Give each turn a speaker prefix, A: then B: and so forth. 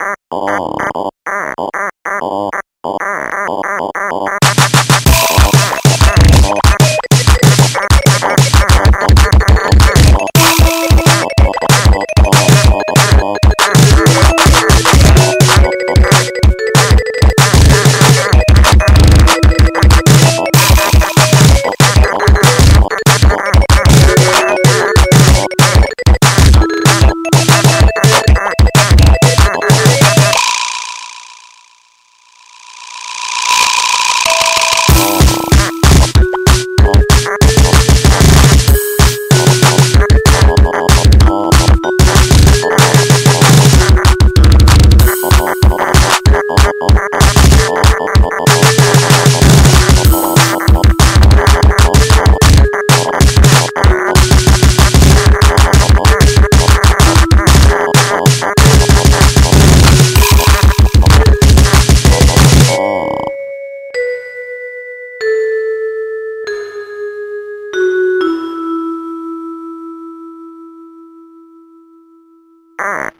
A: Oh. Ah.